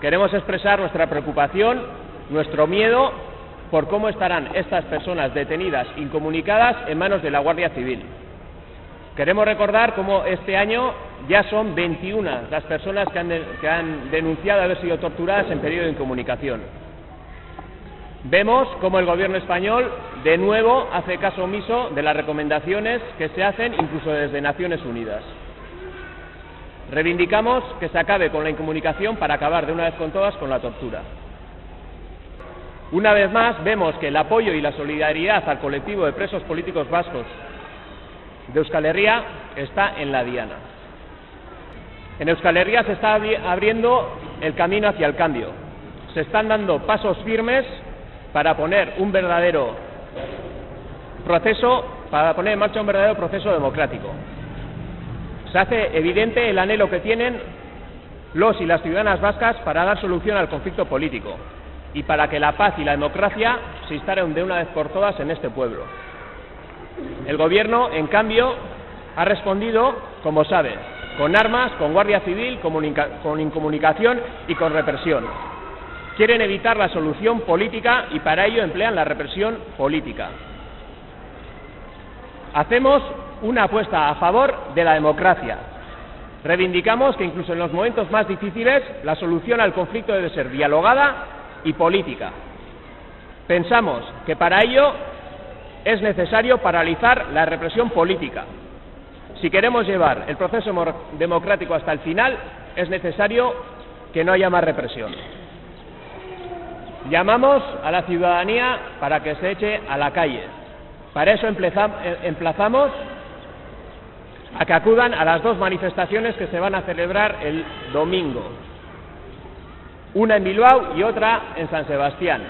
queremos expresar nuestra preocupación, nuestro miedo por cómo estarán estas personas detenidas, incomunicadas, en manos de la Guardia Civil. Queremos recordar cómo este año ya son 21 las personas que han, denunciado haber sido torturadas en periodo de incomunicación. Vemos cómo el Gobierno español de nuevo hace caso omiso de las recomendaciones que se hacen incluso desde Naciones Unidas. Reivindicamos que se acabe con la incomunicación para acabar de una vez con todas con la tortura. Una vez más vemos que el apoyo y la solidaridad al colectivo de presos políticos vascos de Euskal Herria está en la diana. En Euskal Herria se está abriendo el camino hacia el cambio. Se están dando pasos firmes para poner un verdadero proceso, para poner en marcha un verdadero proceso democrático. Se hace evidente el anhelo que tienen los y las ciudadanas vascas para dar solución al conflicto político y para que la paz y la democracia se instalen de una vez por todas en este pueblo. El Gobierno, en cambio, ha respondido, como sabe, con armas, con Guardia Civil, con incomunicación y con represión. Quieren evitar la solución política y para ello emplean la represión política. Hacemos una apuesta a favor de la democracia. Reivindicamos que incluso en los momentos más difíciles la solución al conflicto debe ser dialogada y política. Pensamos que para ello es necesario paralizar la represión política. Si queremos llevar el proceso democrático hasta el final, es necesario que no haya más represión. Llamamos a la ciudadanía para que se eche a la calle. Para eso emplazamos a que acudan a las dos manifestaciones que se van a celebrar el domingo, una en Bilbao y otra en San Sebastián.